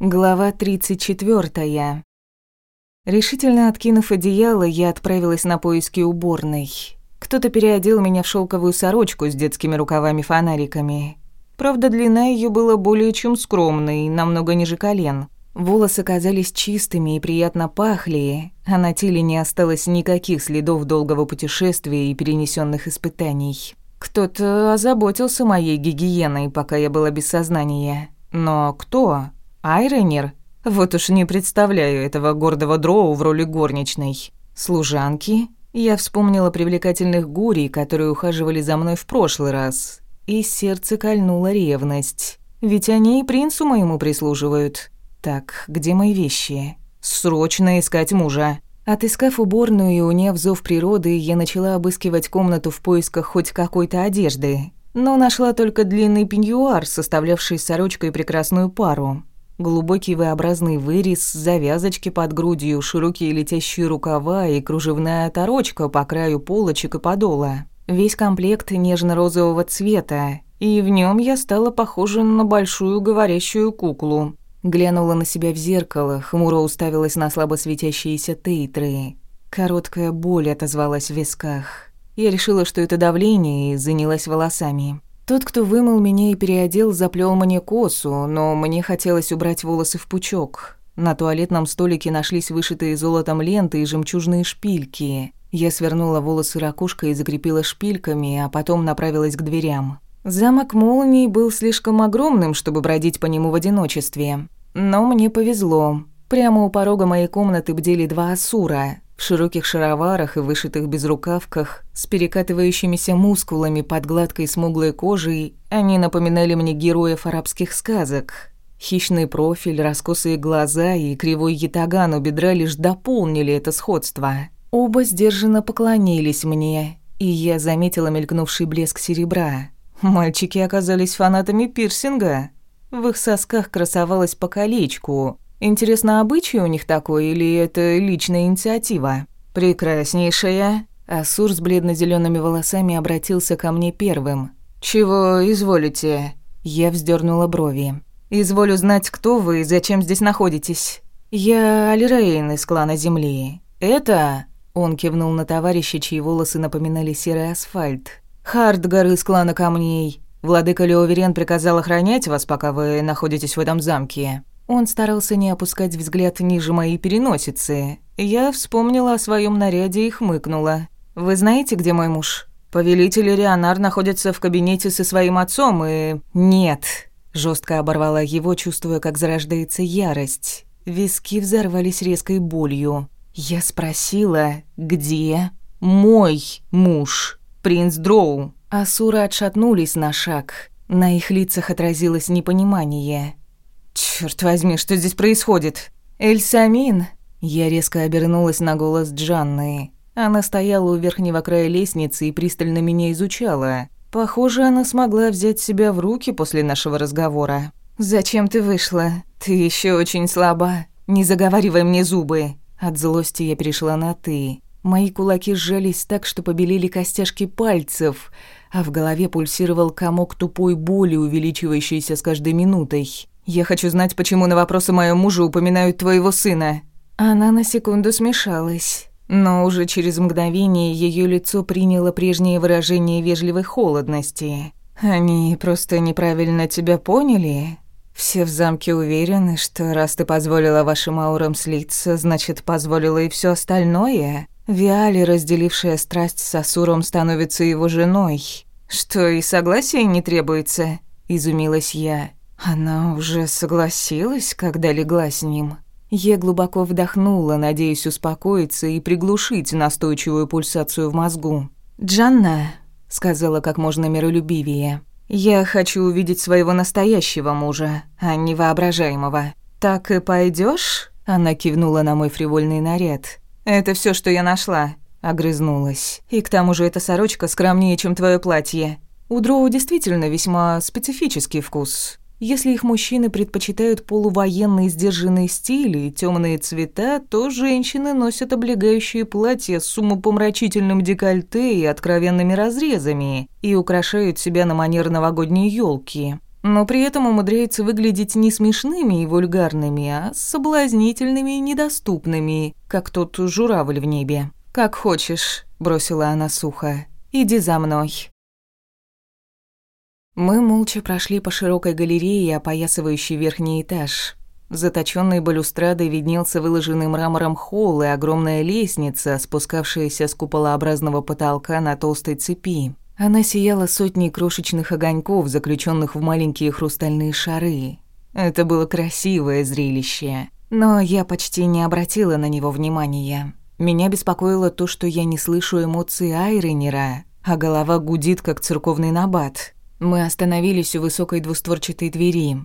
Глава 34. Решительно откинув одеяло, я отправилась на поиски уборной. Кто-то переодел меня в шелковую сорочку с детскими рукавами-фонариками. Правда, длина ее была более чем скромной, намного ниже колен. Волосы казались чистыми и приятно пахли, а на теле не осталось никаких следов долгого путешествия и перенесенных испытаний. Кто-то озаботился моей гигиеной, пока я была без сознания. Но кто? Айренер? Вот уж не представляю этого гордого дроу в роли горничной. Служанки? Я вспомнила привлекательных гурий, которые ухаживали за мной в прошлый раз. И сердце кольнула ревность. Ведь они и принцу моему прислуживают. Так, где мои вещи? Срочно искать мужа. Отыскав уборную и уняв зов природы, я начала обыскивать комнату в поисках хоть какой-то одежды. Но нашла только длинный пеньюар, составлявший сорочкой прекрасную пару. Глубокий V-образный вырез, завязочки под грудью, широкие летящие рукава и кружевная оторочка по краю полочек и подола. Весь комплект нежно-розового цвета, и в нем я стала похожа на большую говорящую куклу. Глянула на себя в зеркало, хмуро уставилась на слабо светящиеся тейтры. Короткая боль отозвалась в висках. Я решила, что это давление, и занялась волосами. Тот, кто вымыл меня и переодел, заплел мне косу, но мне хотелось убрать волосы в пучок. На туалетном столике нашлись вышитые золотом ленты и жемчужные шпильки. Я свернула волосы ракушкой и закрепила шпильками, а потом направилась к дверям. Замок молний был слишком огромным, чтобы бродить по нему в одиночестве. Но мне повезло. Прямо у порога моей комнаты бдели два асура в широких шароварах и вышитых безрукавках, с перекатывающимися мускулами под гладкой смуглой кожей, они напоминали мне героев арабских сказок. Хищный профиль, раскосые глаза и кривой ятаган у бедра лишь дополнили это сходство. Оба сдержанно поклонились мне, и я заметила мелькнувший блеск серебра. Мальчики оказались фанатами пирсинга. В их сосках красовалось по колечку, Интересно, обычай у них такой или это личная инициатива? Прекраснейшая. Асур с бледно зелеными волосами обратился ко мне первым. Чего изволите? Я вздернула брови. Изволю знать, кто вы и зачем здесь находитесь. Я Алирейн из клана Земли. Это он кивнул на товарища, чьи волосы напоминали серый асфальт. Хардгар из клана Камней. Владыка Леоверен приказал охранять вас, пока вы находитесь в этом замке. Он старался не опускать взгляд ниже моей переносицы. Я вспомнила о своем наряде и хмыкнула. «Вы знаете, где мой муж?» «Повелитель Рионар находится в кабинете со своим отцом и...» «Нет», — жестко оборвала его, чувствуя, как зарождается ярость. Виски взорвались резкой болью. Я спросила, где мой муж, принц Дроу. Асуры отшатнулись на шаг. На их лицах отразилось непонимание. Черт возьми, что здесь происходит? Эльсамин. Я резко обернулась на голос Джанны. Она стояла у верхнего края лестницы и пристально меня изучала. Похоже, она смогла взять себя в руки после нашего разговора. «Зачем ты вышла? Ты еще очень слаба. Не заговаривай мне зубы». От злости я перешла на «ты». Мои кулаки сжались так, что побелели костяшки пальцев, а в голове пульсировал комок тупой боли, увеличивающийся с каждой минутой. Я хочу знать, почему на вопросы моего мужа упоминают твоего сына». Она на секунду смешалась, но уже через мгновение ее лицо приняло прежнее выражение вежливой холодности. «Они просто неправильно тебя поняли?» Все в замке уверены, что раз ты позволила вашим аурам слиться, значит, позволила и все остальное. Виали, разделившая страсть с Асуром, становится его женой. Что, и согласия не требуется? Изумилась я. Она уже согласилась, когда легла с ним. Я глубоко вдохнула, надеясь успокоиться и приглушить настойчивую пульсацию в мозгу. «Джанна», — сказала как можно миролюбивее, — «я хочу увидеть своего настоящего мужа, а не воображаемого. Так и пойдешь? Она кивнула на мой фривольный наряд. «Это все, что я нашла», — огрызнулась. «И к тому же эта сорочка скромнее, чем твое платье. У Дроу действительно весьма специфический вкус. Если их мужчины предпочитают полувоенный сдержанный стиль и темные цвета, то женщины носят облегающие платья с умопомрачительным декольте и откровенными разрезами и украшают себя на манер новогодней елки. но при этом умудряются выглядеть не смешными и вульгарными, а соблазнительными и недоступными, как тот журавль в небе. «Как хочешь», — бросила она сухо. «Иди за мной». Мы молча прошли по широкой галерее, опоясывающей верхний этаж. Заточенной балюстрадой виднелся выложенный мрамором холл и огромная лестница, спускавшаяся с куполообразного потолка на толстой цепи. Она сияла сотней крошечных огоньков, заключенных в маленькие хрустальные шары. Это было красивое зрелище, но я почти не обратила на него внимания. Меня беспокоило то, что я не слышу эмоций Айренера, а голова гудит, как церковный набат. Мы остановились у высокой двустворчатой двери.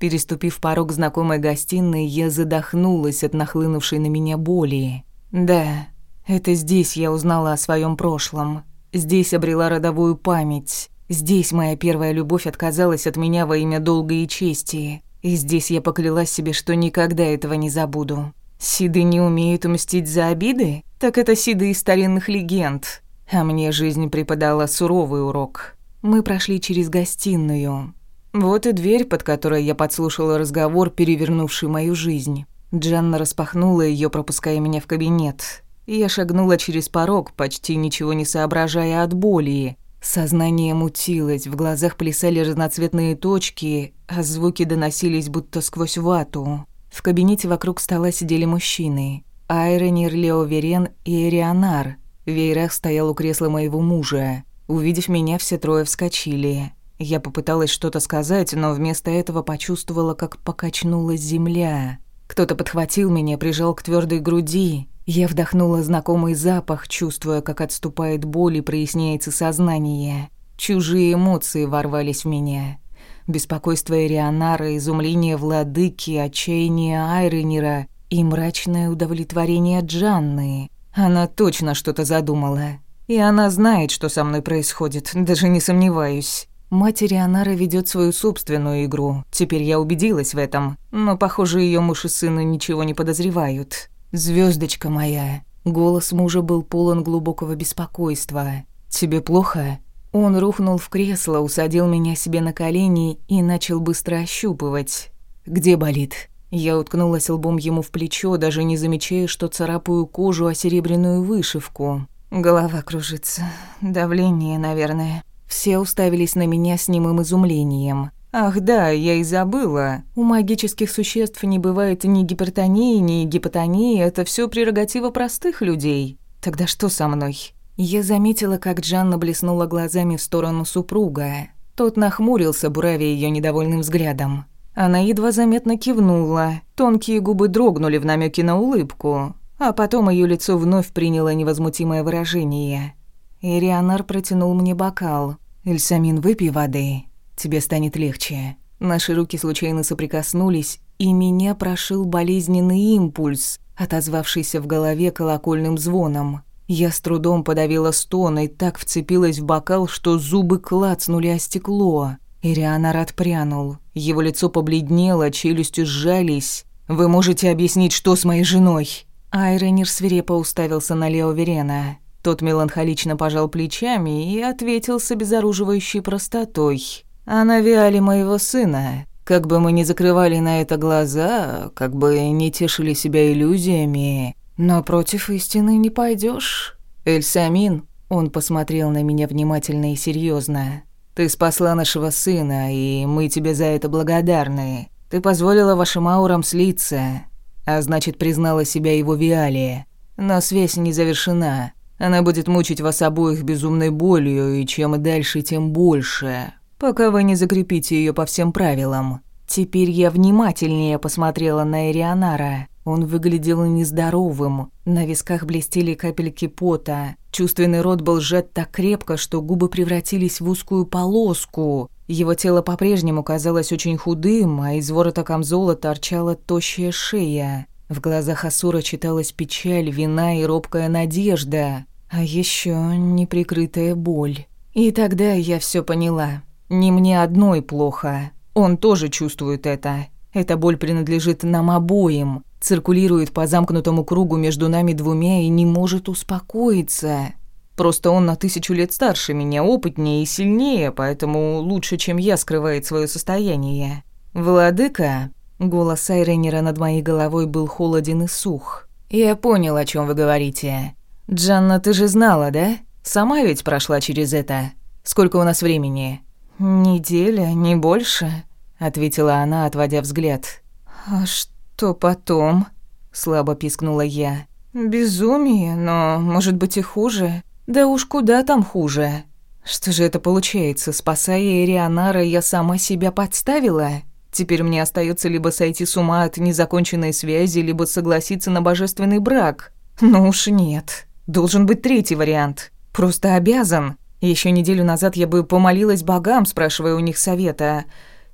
Переступив порог знакомой гостиной, я задохнулась от нахлынувшей на меня боли. Да, это здесь я узнала о своем прошлом. Здесь обрела родовую память. Здесь моя первая любовь отказалась от меня во имя долга и чести. И здесь я поклялась себе, что никогда этого не забуду. Сиды не умеют мстить за обиды? Так это сиды из старинных легенд. А мне жизнь преподала суровый урок. Мы прошли через гостиную. Вот и дверь, под которой я подслушала разговор, перевернувший мою жизнь. Джанна распахнула ее, пропуская меня в кабинет. Я шагнула через порог, почти ничего не соображая от боли. Сознание мутилось, в глазах плясали разноцветные точки, а звуки доносились будто сквозь вату. В кабинете вокруг стола сидели мужчины. Айронир, Лео Верен и Эрианар. В веерах стоял у кресла моего мужа. Увидев меня, все трое вскочили. Я попыталась что-то сказать, но вместо этого почувствовала, как покачнулась земля. Кто-то подхватил меня, прижал к твердой груди. Я вдохнула знакомый запах, чувствуя, как отступает боль и проясняется сознание. Чужие эмоции ворвались в меня. Беспокойство Эрианара, изумление владыки, отчаяние Айренера и мрачное удовлетворение Джанны. Она точно что-то задумала. И она знает, что со мной происходит, даже не сомневаюсь. Матери Анара ведет свою собственную игру. Теперь я убедилась в этом. Но, похоже, ее муж и сын ничего не подозревают. Звездочка моя. Голос мужа был полон глубокого беспокойства. Тебе плохо? Он рухнул в кресло, усадил меня себе на колени и начал быстро ощупывать. Где болит? Я уткнулась лбом ему в плечо, даже не замечая, что царапаю кожу о серебряную вышивку. Голова кружится. Давление, наверное. Все уставились на меня с немым изумлением. Ах да, я и забыла. У магических существ не бывает ни гипертонии, ни гипотонии, это все прерогатива простых людей. Тогда что со мной? Я заметила, как Джанна блеснула глазами в сторону супруга. Тот нахмурился, буравя ее недовольным взглядом. Она едва заметно кивнула. Тонкие губы дрогнули в намеке на улыбку, а потом ее лицо вновь приняло невозмутимое выражение. Ирианар протянул мне бокал. «Эльсамин, выпей воды. Тебе станет легче». Наши руки случайно соприкоснулись, и меня прошил болезненный импульс, отозвавшийся в голове колокольным звоном. Я с трудом подавила стон и так вцепилась в бокал, что зубы клацнули о стекло. Ирианар отпрянул. Его лицо побледнело, челюсти сжались. «Вы можете объяснить, что с моей женой?» Айронир свирепо уставился на Лео Верена. Тот меланхолично пожал плечами и ответил с обезоруживающей простотой. «А навиали моего сына. Как бы мы ни закрывали на это глаза, как бы не тешили себя иллюзиями, но против истины не пойдешь. Эльсамин, он посмотрел на меня внимательно и серьезно. Ты спасла нашего сына, и мы тебе за это благодарны. Ты позволила вашим аурам слиться, а значит, признала себя его Виалия. Но связь не завершена. Она будет мучить вас обоих безумной болью, и чем дальше, тем больше, пока вы не закрепите ее по всем правилам. Теперь я внимательнее посмотрела на Эрионара. Он выглядел нездоровым, на висках блестели капельки пота, чувственный рот был сжат так крепко, что губы превратились в узкую полоску. Его тело по-прежнему казалось очень худым, а из ворота камзола торчала тощая шея. В глазах Асура читалась печаль, вина и робкая надежда. А еще неприкрытая боль. И тогда я все поняла. Не мне одной плохо. Он тоже чувствует это. Эта боль принадлежит нам обоим, циркулирует по замкнутому кругу между нами двумя и не может успокоиться. Просто он на тысячу лет старше меня, опытнее и сильнее, поэтому лучше, чем я, скрывает свое состояние. «Владыка?» Голос Айренера над моей головой был холоден и сух. «Я понял, о чем вы говорите. Джанна, ты же знала, да? Сама ведь прошла через это. Сколько у нас времени?» «Неделя, не больше», — ответила она, отводя взгляд. «А что потом?» — слабо пискнула я. «Безумие, но, может быть, и хуже. Да уж куда там хуже. Что же это получается, спасая Эрианара, я сама себя подставила? Теперь мне остается либо сойти с ума от незаконченной связи, либо согласиться на божественный брак. Ну уж нет. Должен быть третий вариант. Просто обязан. Еще неделю назад я бы помолилась богам, спрашивая у них совета.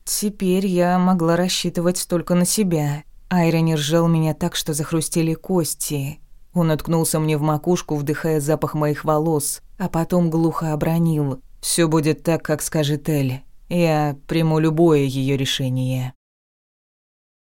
Теперь я могла рассчитывать только на себя. Айрон ржал меня так, что захрустели кости. Он уткнулся мне в макушку, вдыхая запах моих волос, а потом глухо обронил. «Всё будет так, как скажет Эль. Я приму любое её решение».